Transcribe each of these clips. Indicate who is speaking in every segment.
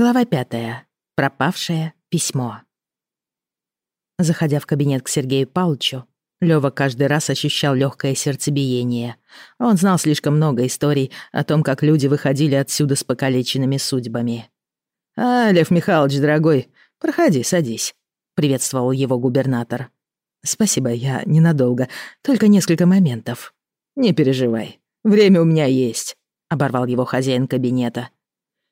Speaker 1: Глава пятая. Пропавшее письмо. Заходя в кабинет к Сергею Павловичу, Лёва каждый раз ощущал легкое сердцебиение. Он знал слишком много историй о том, как люди выходили отсюда с покалеченными судьбами. «А, Лев Михайлович, дорогой, проходи, садись», — приветствовал его губернатор. «Спасибо, я ненадолго, только несколько моментов». «Не переживай, время у меня есть», — оборвал его хозяин кабинета.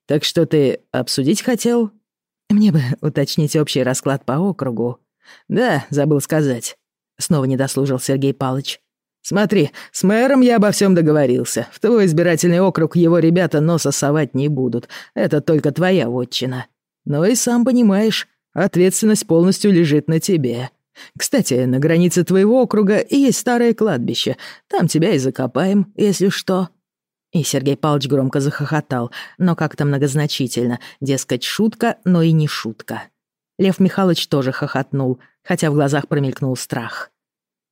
Speaker 1: «Так что ты обсудить хотел?» «Мне бы уточнить общий расклад по округу». «Да, забыл сказать». Снова не дослужил Сергей Палыч. «Смотри, с мэром я обо всем договорился. В твой избирательный округ его ребята носа совать не будут. Это только твоя вотчина. Но и сам понимаешь, ответственность полностью лежит на тебе. Кстати, на границе твоего округа есть старое кладбище. Там тебя и закопаем, если что». И Сергей Павлович громко захохотал, но как-то многозначительно, дескать, шутка, но и не шутка. Лев Михайлович тоже хохотнул, хотя в глазах промелькнул страх.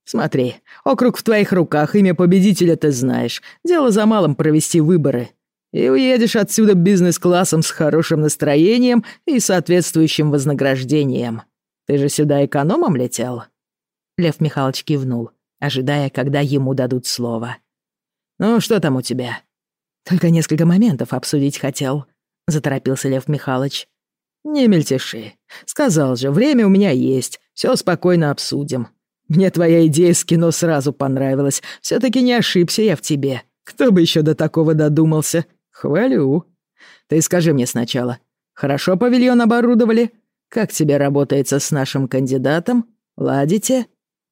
Speaker 1: «Смотри, округ в твоих руках, имя победителя ты знаешь. Дело за малым провести выборы. И уедешь отсюда бизнес-классом с хорошим настроением и соответствующим вознаграждением. Ты же сюда экономом летел?» Лев Михайлович кивнул, ожидая, когда ему дадут слово. «Ну, что там у тебя?» «Только несколько моментов обсудить хотел», — заторопился Лев Михайлович. «Не мельтеши. Сказал же, время у меня есть. Все спокойно обсудим. Мне твоя идея с кино сразу понравилась. все таки не ошибся я в тебе. Кто бы еще до такого додумался? Хвалю. Ты скажи мне сначала, хорошо павильон оборудовали? Как тебе работается с нашим кандидатом? Ладите?»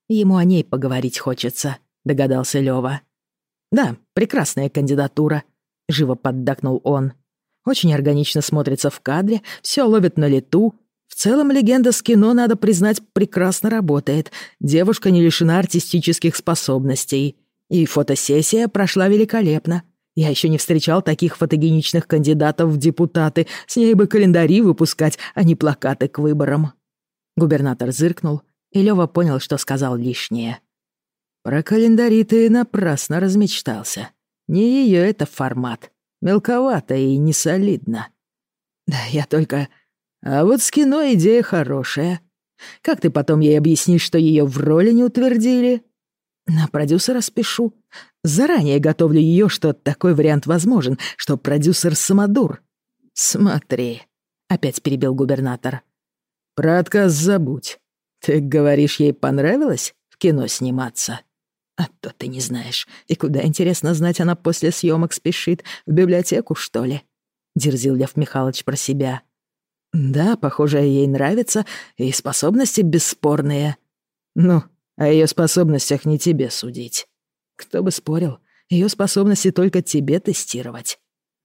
Speaker 1: «Ему о ней поговорить хочется», — догадался Лёва. «Да, прекрасная кандидатура», — живо поддакнул он. «Очень органично смотрится в кадре, все ловит на лету. В целом легенда с кино, надо признать, прекрасно работает. Девушка не лишена артистических способностей. И фотосессия прошла великолепно. Я еще не встречал таких фотогеничных кандидатов в депутаты. С ней бы календари выпускать, а не плакаты к выборам». Губернатор зыркнул, и Лёва понял, что сказал лишнее. Про календари ты напрасно размечтался. Не ее это формат. Мелковато и не солидно. Да я только... А вот с кино идея хорошая. Как ты потом ей объяснишь, что ее в роли не утвердили? На продюсера спешу. Заранее готовлю ее, что такой вариант возможен, что продюсер самодур. Смотри, опять перебил губернатор. Про отказ забудь. Ты говоришь, ей понравилось в кино сниматься? А то ты не знаешь. И куда, интересно знать, она после съемок спешит? В библиотеку, что ли?» Дерзил Лев Михайлович про себя. «Да, похоже, ей нравится, и способности бесспорные. Ну, о ее способностях не тебе судить. Кто бы спорил, ее способности только тебе тестировать».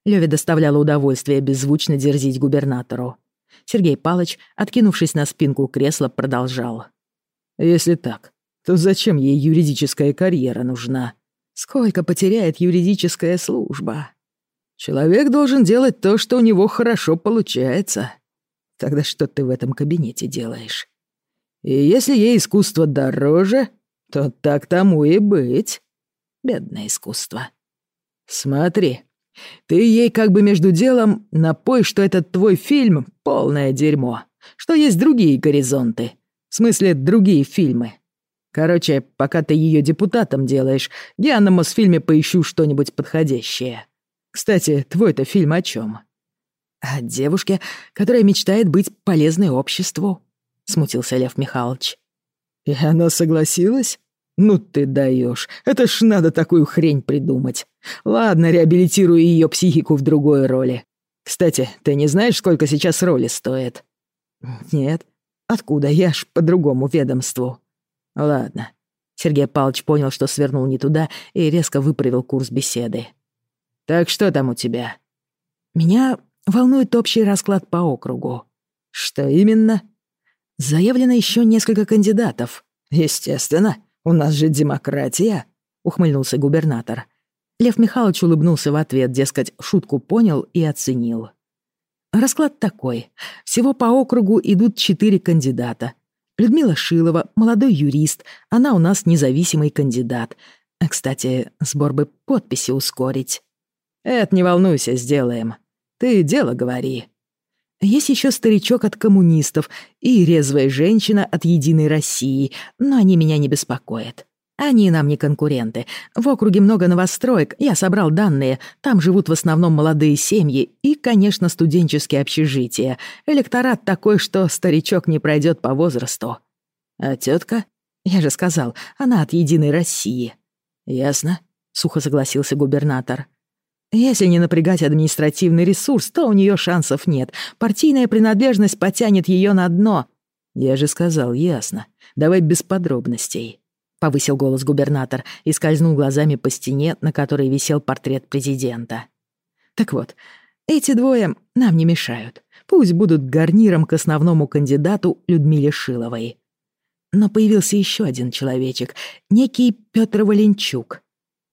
Speaker 1: Леве доставляло удовольствие беззвучно дерзить губернатору. Сергей Палыч, откинувшись на спинку кресла, продолжал. «Если так, то зачем ей юридическая карьера нужна? Сколько потеряет юридическая служба? Человек должен делать то, что у него хорошо получается. Тогда что ты в этом кабинете делаешь? И если ей искусство дороже, то так тому и быть. Бедное искусство. Смотри, ты ей как бы между делом напой, что этот твой фильм — полное дерьмо, что есть другие горизонты, в смысле другие фильмы, Короче, пока ты ее депутатом делаешь, я на Мосфильме поищу что-нибудь подходящее. Кстати, твой-то фильм о чем? О девушке, которая мечтает быть полезной обществу, смутился Лев Михайлович. И она согласилась? Ну ты даешь. Это ж надо такую хрень придумать. Ладно, реабилитирую ее психику в другой роли. Кстати, ты не знаешь, сколько сейчас роли стоит? Нет. Откуда? Я ж по другому ведомству. «Ладно». Сергей Павлович понял, что свернул не туда и резко выправил курс беседы. «Так что там у тебя?» «Меня волнует общий расклад по округу». «Что именно?» «Заявлено еще несколько кандидатов». «Естественно, у нас же демократия», — ухмыльнулся губернатор. Лев Михайлович улыбнулся в ответ, дескать, шутку понял и оценил. Расклад такой. Всего по округу идут четыре кандидата. Людмила Шилова, молодой юрист, она у нас независимый кандидат. А, кстати, сбор бы подписи ускорить. Это не волнуйся, сделаем. Ты дело говори. Есть еще старичок от коммунистов и резвая женщина от Единой России, но они меня не беспокоят. Они нам не конкуренты. В округе много новостроек, я собрал данные. Там живут в основном молодые семьи и, конечно, студенческие общежития. Электорат такой, что старичок не пройдет по возрасту. А тетка? Я же сказал, она от Единой России. Ясно, сухо согласился губернатор. Если не напрягать административный ресурс, то у нее шансов нет. Партийная принадлежность потянет ее на дно. Я же сказал, ясно. Давай без подробностей. — повысил голос губернатор и скользнул глазами по стене, на которой висел портрет президента. «Так вот, эти двое нам не мешают. Пусть будут гарниром к основному кандидату Людмиле Шиловой. Но появился еще один человечек, некий Петр Валенчук.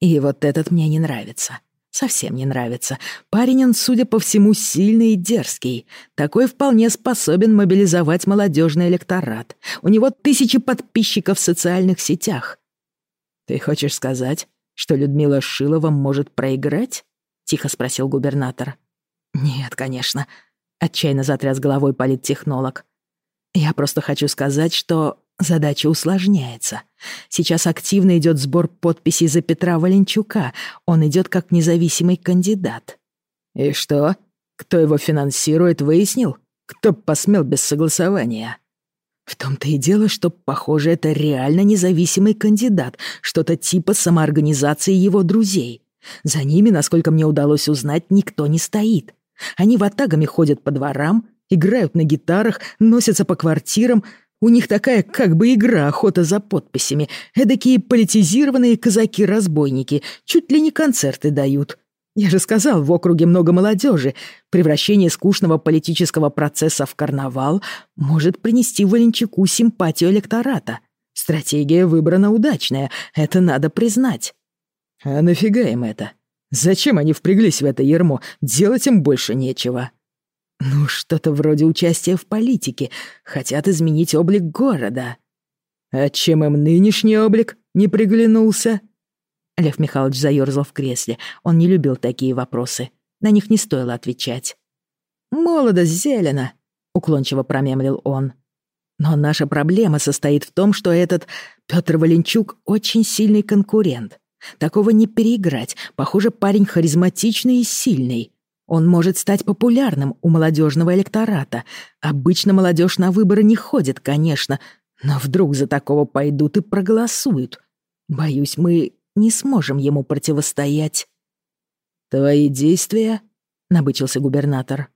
Speaker 1: И вот этот мне не нравится. Совсем не нравится. Парень он, судя по всему, сильный и дерзкий. Такой вполне способен мобилизовать молодежный электорат. У него тысячи подписчиков в социальных сетях. «Ты хочешь сказать, что Людмила Шилова может проиграть?» — тихо спросил губернатор. «Нет, конечно», — отчаянно затряс головой политтехнолог. «Я просто хочу сказать, что Задача усложняется. Сейчас активно идет сбор подписей за Петра Валенчука. Он идет как независимый кандидат. И что? Кто его финансирует, выяснил? Кто посмел без согласования? В том-то и дело, что, похоже, это реально независимый кандидат, что-то типа самоорганизации его друзей. За ними, насколько мне удалось узнать, никто не стоит. Они ватагами ходят по дворам, играют на гитарах, носятся по квартирам, у них такая как бы игра охота за подписями. Эдакие политизированные казаки-разбойники. Чуть ли не концерты дают. Я же сказал, в округе много молодежи. Превращение скучного политического процесса в карнавал может принести Валенчаку симпатию электората. Стратегия выбрана удачная, это надо признать. А нафига им это? Зачем они впряглись в это ермо? Делать им больше нечего. Ну, что-то вроде участия в политике. Хотят изменить облик города. А чем им нынешний облик не приглянулся? Лев Михайлович заёрзал в кресле. Он не любил такие вопросы. На них не стоило отвечать. «Молодо зелено», — уклончиво промямлил он. «Но наша проблема состоит в том, что этот Пётр Валенчук очень сильный конкурент. Такого не переиграть. Похоже, парень харизматичный и сильный. Он может стать популярным у молодежного электората. Обычно молодежь на выборы не ходит, конечно, но вдруг за такого пойдут и проголосуют. Боюсь, мы не сможем ему противостоять. «Твои действия?» — набычился губернатор.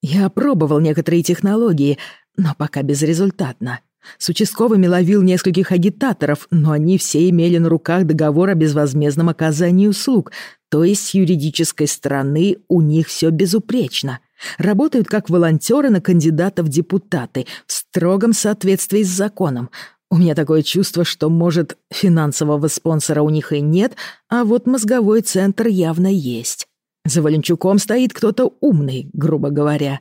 Speaker 1: «Я опробовал некоторые технологии, но пока безрезультатно. С участковыми ловил нескольких агитаторов, но они все имели на руках договор о безвозмездном оказании услуг, то есть с юридической стороны у них все безупречно. Работают как волонтеры на кандидата в депутаты в строгом соответствии с законом. У меня такое чувство, что, может, финансового спонсора у них и нет, а вот мозговой центр явно есть. За Валенчуком стоит кто-то умный, грубо говоря.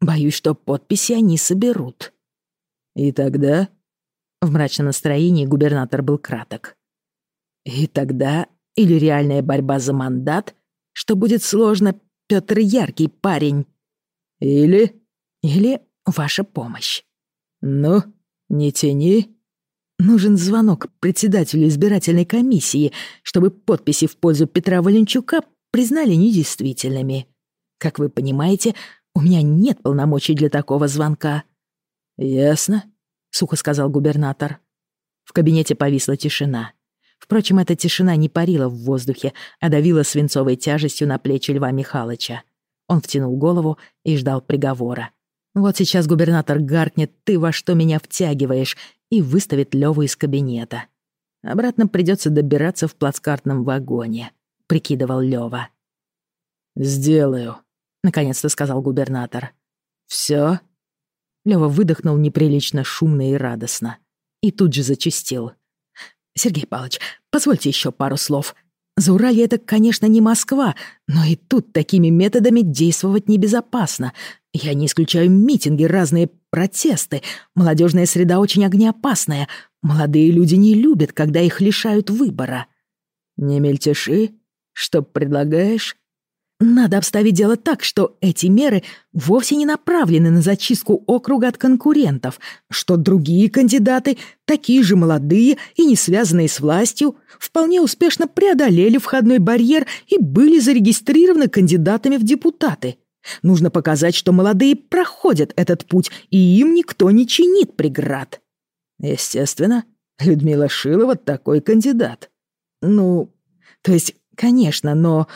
Speaker 1: Боюсь, что подписи они соберут. «И тогда...» В мрачном настроении губернатор был краток. «И тогда или реальная борьба за мандат, что будет сложно, Пётр яркий парень. Или... Или ваша помощь. Ну, не тяни. Нужен звонок председателю избирательной комиссии, чтобы подписи в пользу Петра Валенчука признали недействительными. Как вы понимаете, у меня нет полномочий для такого звонка. «Ясно», — сухо сказал губернатор. В кабинете повисла тишина. Впрочем, эта тишина не парила в воздухе, а давила свинцовой тяжестью на плечи Льва Михайловича. Он втянул голову и ждал приговора. Вот сейчас губернатор гаркнет «ты во что меня втягиваешь» и выставит Лёву из кабинета. Обратно придется добираться в плацкартном вагоне, прикидывал Лёва. «Сделаю», — наконец-то сказал губернатор. «Всё?» Лёва выдохнул неприлично шумно и радостно. И тут же зачастил. «Сергей Павлович, позвольте еще пару слов. Зауралье — это, конечно, не Москва, но и тут такими методами действовать небезопасно. Я не исключаю митинги, разные протесты. Молодежная среда очень огнеопасная. Молодые люди не любят, когда их лишают выбора». «Не мельтеши? Что предлагаешь?» Надо обставить дело так, что эти меры вовсе не направлены на зачистку округа от конкурентов, что другие кандидаты, такие же молодые и не связанные с властью, вполне успешно преодолели входной барьер и были зарегистрированы кандидатами в депутаты. Нужно показать, что молодые проходят этот путь, и им никто не чинит преград. Естественно, Людмила Шилова такой кандидат. Ну, то есть, конечно, но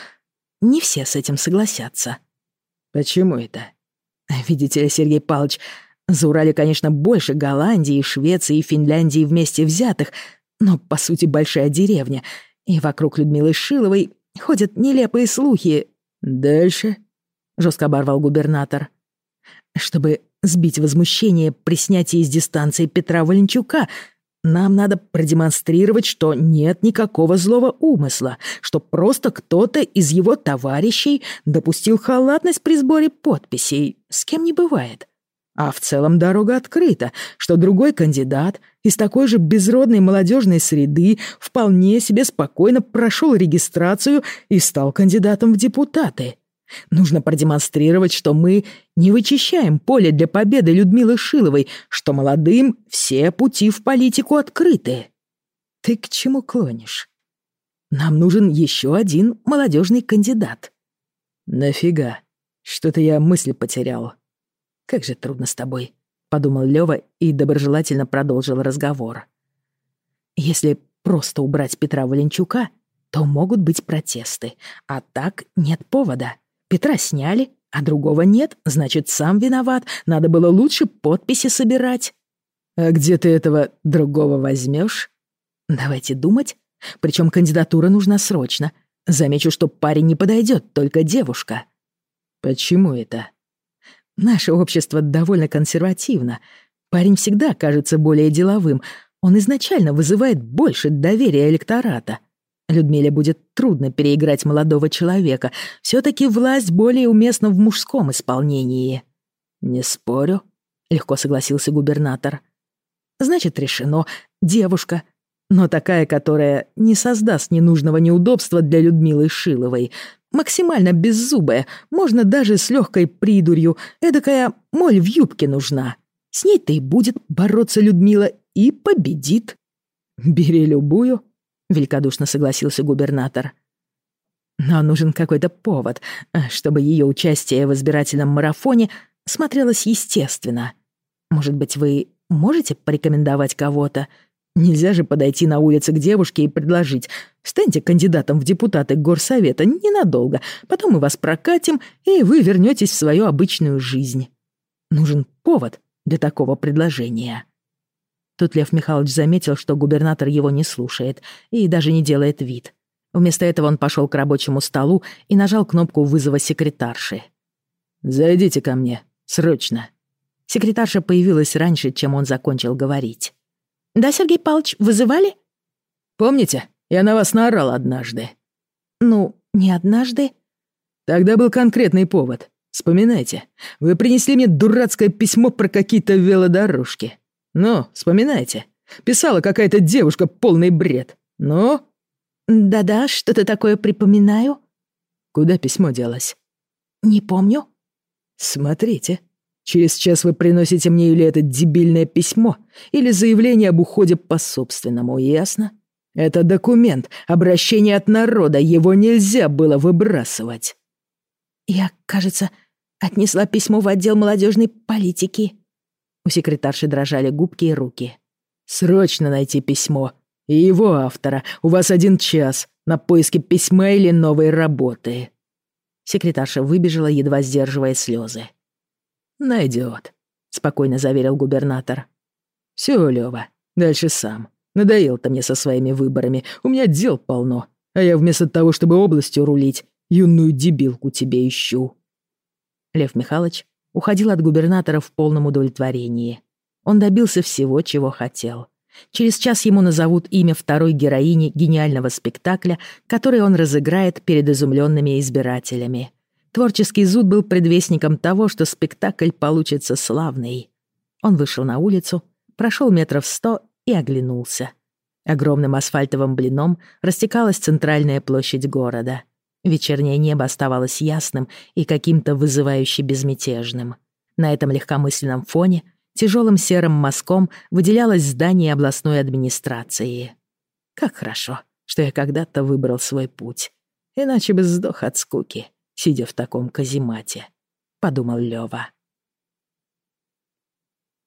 Speaker 1: не все с этим согласятся. Почему это? Видите ли, Сергей Павлович, за Урале, конечно, больше Голландии, Швеции и Финляндии вместе взятых, но, по сути, большая деревня, и вокруг Людмилы Шиловой ходят нелепые слухи. Дальше, — жестко оборвал губернатор. Чтобы сбить возмущение при снятии из дистанции Петра Валенчука, нам надо продемонстрировать, что нет никакого злого умысла, что просто кто-то из его товарищей допустил халатность при сборе подписей, с кем не бывает. А в целом дорога открыта, что другой кандидат из такой же безродной молодежной среды вполне себе спокойно прошел регистрацию и стал кандидатом в депутаты. Нужно продемонстрировать, что мы не вычищаем поле для победы Людмилы Шиловой, что молодым все пути в политику открыты. Ты к чему клонишь? Нам нужен еще один молодежный кандидат. Нафига? Что-то я мысли потерял. Как же трудно с тобой, подумал Лёва и доброжелательно продолжил разговор. Если просто убрать Петра Валенчука, то могут быть протесты, а так нет повода. Петра сняли, а другого нет, значит, сам виноват. Надо было лучше подписи собирать. А где ты этого другого возьмешь? Давайте думать. Причем кандидатура нужна срочно. Замечу, что парень не подойдет, только девушка. Почему это? Наше общество довольно консервативно. Парень всегда кажется более деловым. Он изначально вызывает больше доверия электората. Людмиле будет трудно переиграть молодого человека. Все-таки власть более уместна в мужском исполнении. «Не спорю», — легко согласился губернатор. «Значит, решено. Девушка. Но такая, которая не создаст ненужного неудобства для Людмилы Шиловой. Максимально беззубая, можно даже с легкой придурью. Эдакая моль в юбке нужна. С ней-то и будет бороться Людмила и победит. Бери любую, — великодушно согласился губернатор. «Но нужен какой-то повод, чтобы ее участие в избирательном марафоне смотрелось естественно. Может быть, вы можете порекомендовать кого-то? Нельзя же подойти на улице к девушке и предложить «Станьте кандидатом в депутаты горсовета ненадолго, потом мы вас прокатим, и вы вернетесь в свою обычную жизнь». Нужен повод для такого предложения. Тут Лев Михайлович заметил, что губернатор его не слушает и даже не делает вид. Вместо этого он пошел к рабочему столу и нажал кнопку вызова секретарши. «Зайдите ко мне, срочно». Секретарша появилась раньше, чем он закончил говорить. «Да, Сергей Павлович, вызывали?» «Помните, я на вас наорал однажды?» «Ну, не однажды». «Тогда был конкретный повод. Вспоминайте. Вы принесли мне дурацкое письмо про какие-то велодорожки. «Ну, вспоминайте. Писала какая-то девушка полный бред. Ну?»
Speaker 2: «Да-да, что-то такое припоминаю».
Speaker 1: «Куда письмо делось?»
Speaker 2: «Не помню».
Speaker 1: «Смотрите. Через час вы приносите мне или это дебильное письмо, или заявление об уходе по собственному, ясно? Это документ, обращение от народа, его нельзя было выбрасывать».
Speaker 2: «Я, кажется, отнесла письмо в отдел молодежной политики»,
Speaker 1: у секретарши дрожали губки и руки. «Срочно найти письмо. И его автора. У вас один час на поиски письма или новой работы». Секретарша выбежала, едва сдерживая слезы. «Найдет», — спокойно заверил губернатор. «Всё, Лёва, дальше сам. Надоел ты мне со своими выборами. У меня дел полно. А я вместо того, чтобы областью рулить, юную дебилку тебе ищу». Лев Михайлович уходил от губернатора в полном удовлетворении. Он добился всего, чего хотел. Через час ему назовут имя второй героини гениального спектакля, который он разыграет перед изумленными избирателями. Творческий зуд был предвестником того, что спектакль получится славный. Он вышел на улицу, прошел метров сто и оглянулся. Огромным асфальтовым блином растекалась центральная площадь города. Вечернее небо оставалось ясным и каким-то вызывающе безмятежным. На этом легкомысленном фоне тяжелым серым мазком выделялось здание областной администрации. Как хорошо, что я когда-то выбрал свой путь. Иначе бы сдох от скуки, сидя в таком каземате, — подумал Лёва.